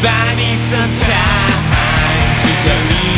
Funny sometimes to believe